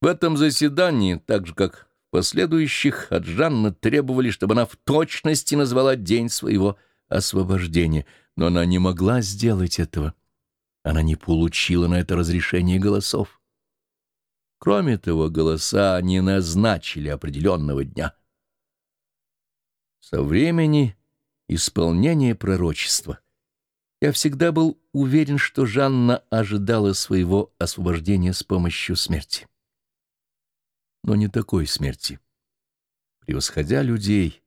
В этом заседании, так же как в последующих, от Жанны требовали, чтобы она в точности назвала день своего освобождения, но она не могла сделать этого. Она не получила на это разрешение голосов. Кроме того, голоса не назначили определенного дня. Со времени исполнения пророчества я всегда был уверен, что Жанна ожидала своего освобождения с помощью смерти. Но не такой смерти. Превосходя людей,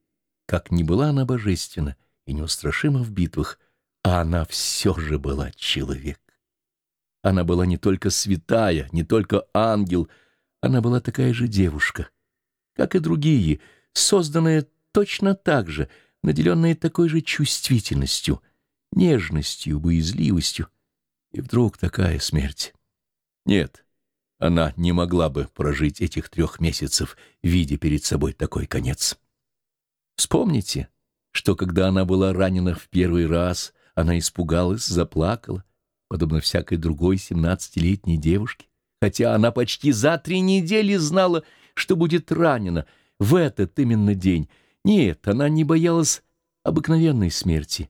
как ни была она божественна и неустрашима в битвах, а она все же была человек. Она была не только святая, не только ангел, она была такая же девушка, как и другие, созданная точно так же, наделенная такой же чувствительностью, нежностью, боязливостью. И вдруг такая смерть. Нет, она не могла бы прожить этих трех месяцев, видя перед собой такой конец. Вспомните, что когда она была ранена в первый раз, она испугалась, заплакала, подобно всякой другой семнадцатилетней девушке, хотя она почти за три недели знала, что будет ранена в этот именно день. Нет, она не боялась обыкновенной смерти.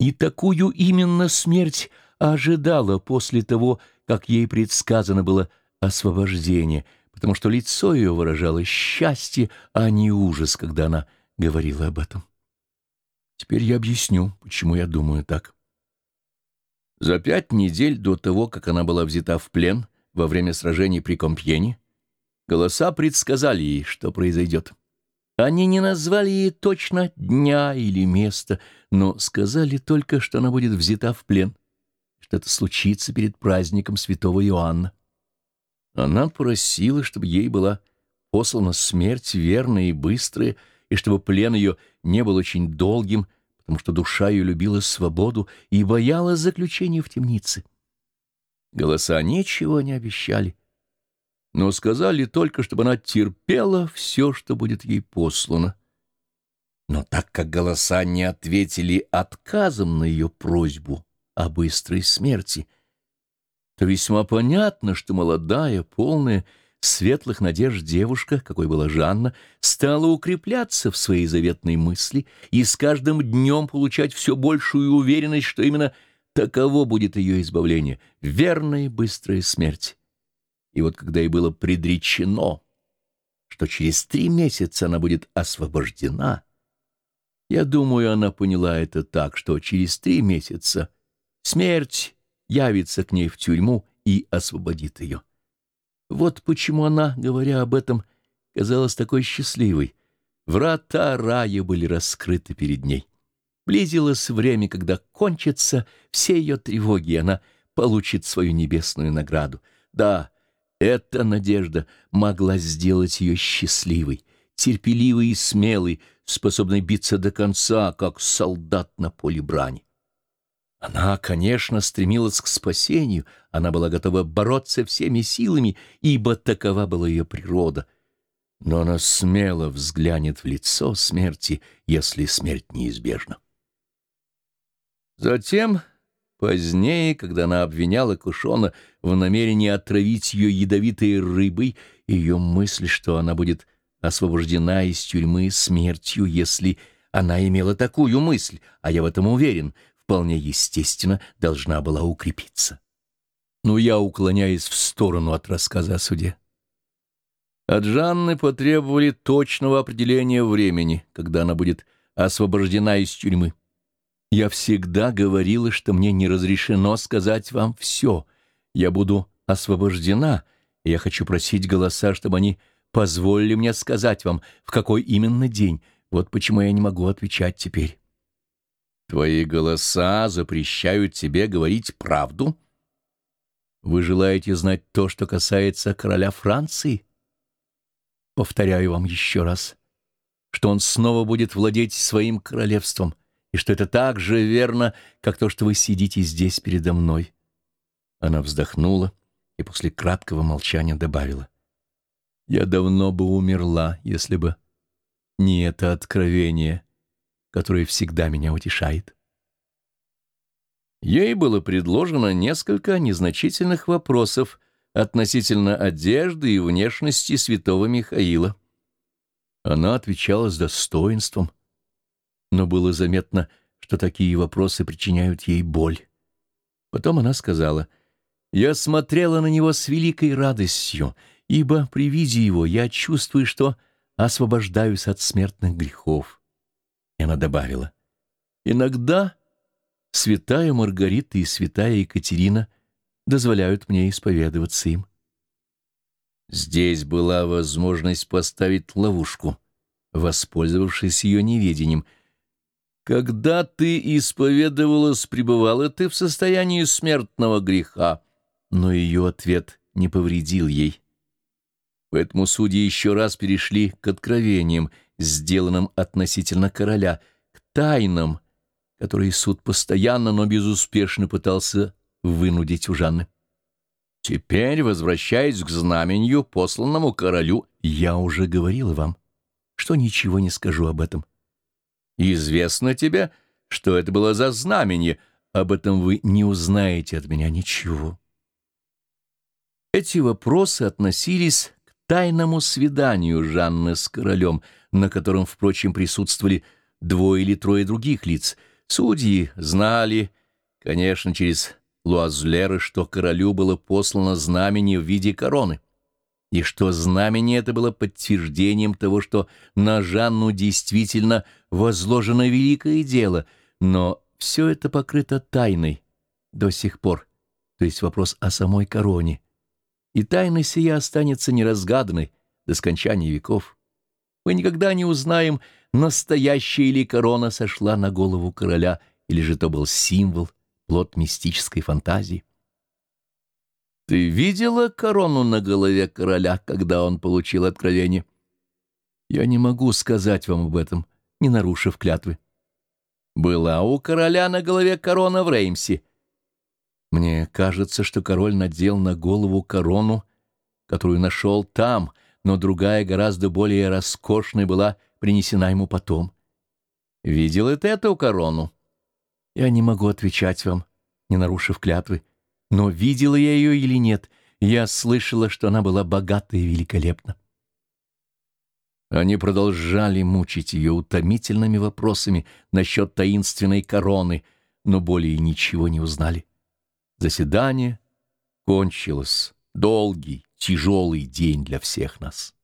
И такую именно смерть ожидала после того, как ей предсказано было освобождение, потому что лицо ее выражало счастье, а не ужас, когда она говорила об этом. Теперь я объясню, почему я думаю так. За пять недель до того, как она была взята в плен во время сражений при Компьене, голоса предсказали ей, что произойдет. Они не назвали ей точно дня или места, но сказали только, что она будет взята в плен, что это случится перед праздником святого Иоанна. Она просила, чтобы ей была послана смерть верная и быстрая, и чтобы плен ее не был очень долгим, потому что душа ее любила свободу и боялась заключения в темнице. Голоса ничего не обещали, но сказали только, чтобы она терпела все, что будет ей послано. Но так как голоса не ответили отказом на ее просьбу о быстрой смерти, то весьма понятно, что молодая, полная, светлых надежд девушка, какой была Жанна, стала укрепляться в своей заветной мысли и с каждым днем получать все большую уверенность, что именно таково будет ее избавление, верная и быстрая смерть. И вот когда ей было предречено, что через три месяца она будет освобождена, я думаю, она поняла это так, что через три месяца смерть явится к ней в тюрьму и освободит ее. Вот почему она, говоря об этом, казалась такой счастливой. Врата рая были раскрыты перед ней. Близилось время, когда кончатся все ее тревоги, и она получит свою небесную награду. Да, эта надежда могла сделать ее счастливой, терпеливой и смелой, способной биться до конца, как солдат на поле брани. Она, конечно, стремилась к спасению, она была готова бороться всеми силами, ибо такова была ее природа. Но она смело взглянет в лицо смерти, если смерть неизбежна. Затем, позднее, когда она обвиняла Кушона в намерении отравить ее ядовитой рыбой, ее мысль, что она будет освобождена из тюрьмы смертью, если она имела такую мысль, а я в этом уверен, вполне естественно, должна была укрепиться. Но я уклоняюсь в сторону от рассказа о суде. От Жанны потребовали точного определения времени, когда она будет освобождена из тюрьмы. Я всегда говорила, что мне не разрешено сказать вам все. Я буду освобождена, и я хочу просить голоса, чтобы они позволили мне сказать вам, в какой именно день. Вот почему я не могу отвечать теперь. Твои голоса запрещают тебе говорить правду? Вы желаете знать то, что касается короля Франции? Повторяю вам еще раз, что он снова будет владеть своим королевством, и что это так же верно, как то, что вы сидите здесь передо мной. Она вздохнула и после краткого молчания добавила. «Я давно бы умерла, если бы не это откровение» которое всегда меня утешает. Ей было предложено несколько незначительных вопросов относительно одежды и внешности святого Михаила. Она отвечала с достоинством, но было заметно, что такие вопросы причиняют ей боль. Потом она сказала, «Я смотрела на него с великой радостью, ибо при виде его я чувствую, что освобождаюсь от смертных грехов». И она добавила, «Иногда святая Маргарита и святая Екатерина дозволяют мне исповедоваться им». Здесь была возможность поставить ловушку, воспользовавшись ее неведением. «Когда ты исповедовалась, пребывала ты в состоянии смертного греха?» Но ее ответ не повредил ей. Поэтому судьи еще раз перешли к откровениям, сделанным относительно короля, к тайнам, которые суд постоянно, но безуспешно пытался вынудить у Жанны. Теперь, возвращаясь к знаменью, посланному королю, я уже говорила вам, что ничего не скажу об этом. Известно тебе, что это было за знамение, об этом вы не узнаете от меня ничего. Эти вопросы относились к тайному свиданию Жанны с королем, на котором, впрочем, присутствовали двое или трое других лиц. Судьи знали, конечно, через Луазлера, что королю было послано знамение в виде короны, и что знамение это было подтверждением того, что на Жанну действительно возложено великое дело, но все это покрыто тайной до сих пор, то есть вопрос о самой короне. И тайна сия останется неразгаданной до скончания веков. Мы никогда не узнаем, настоящая ли корона сошла на голову короля, или же то был символ, плод мистической фантазии. Ты видела корону на голове короля, когда он получил откровение? Я не могу сказать вам об этом, не нарушив клятвы. Была у короля на голове корона в Реймсе. Мне кажется, что король надел на голову корону, которую нашел там, но другая, гораздо более роскошная, была принесена ему потом. Видел ты эту корону? Я не могу отвечать вам, не нарушив клятвы. Но видела я ее или нет, я слышала, что она была богата и великолепна. Они продолжали мучить ее утомительными вопросами насчет таинственной короны, но более ничего не узнали. Заседание кончилось. Долгий, тяжелый день для всех нас.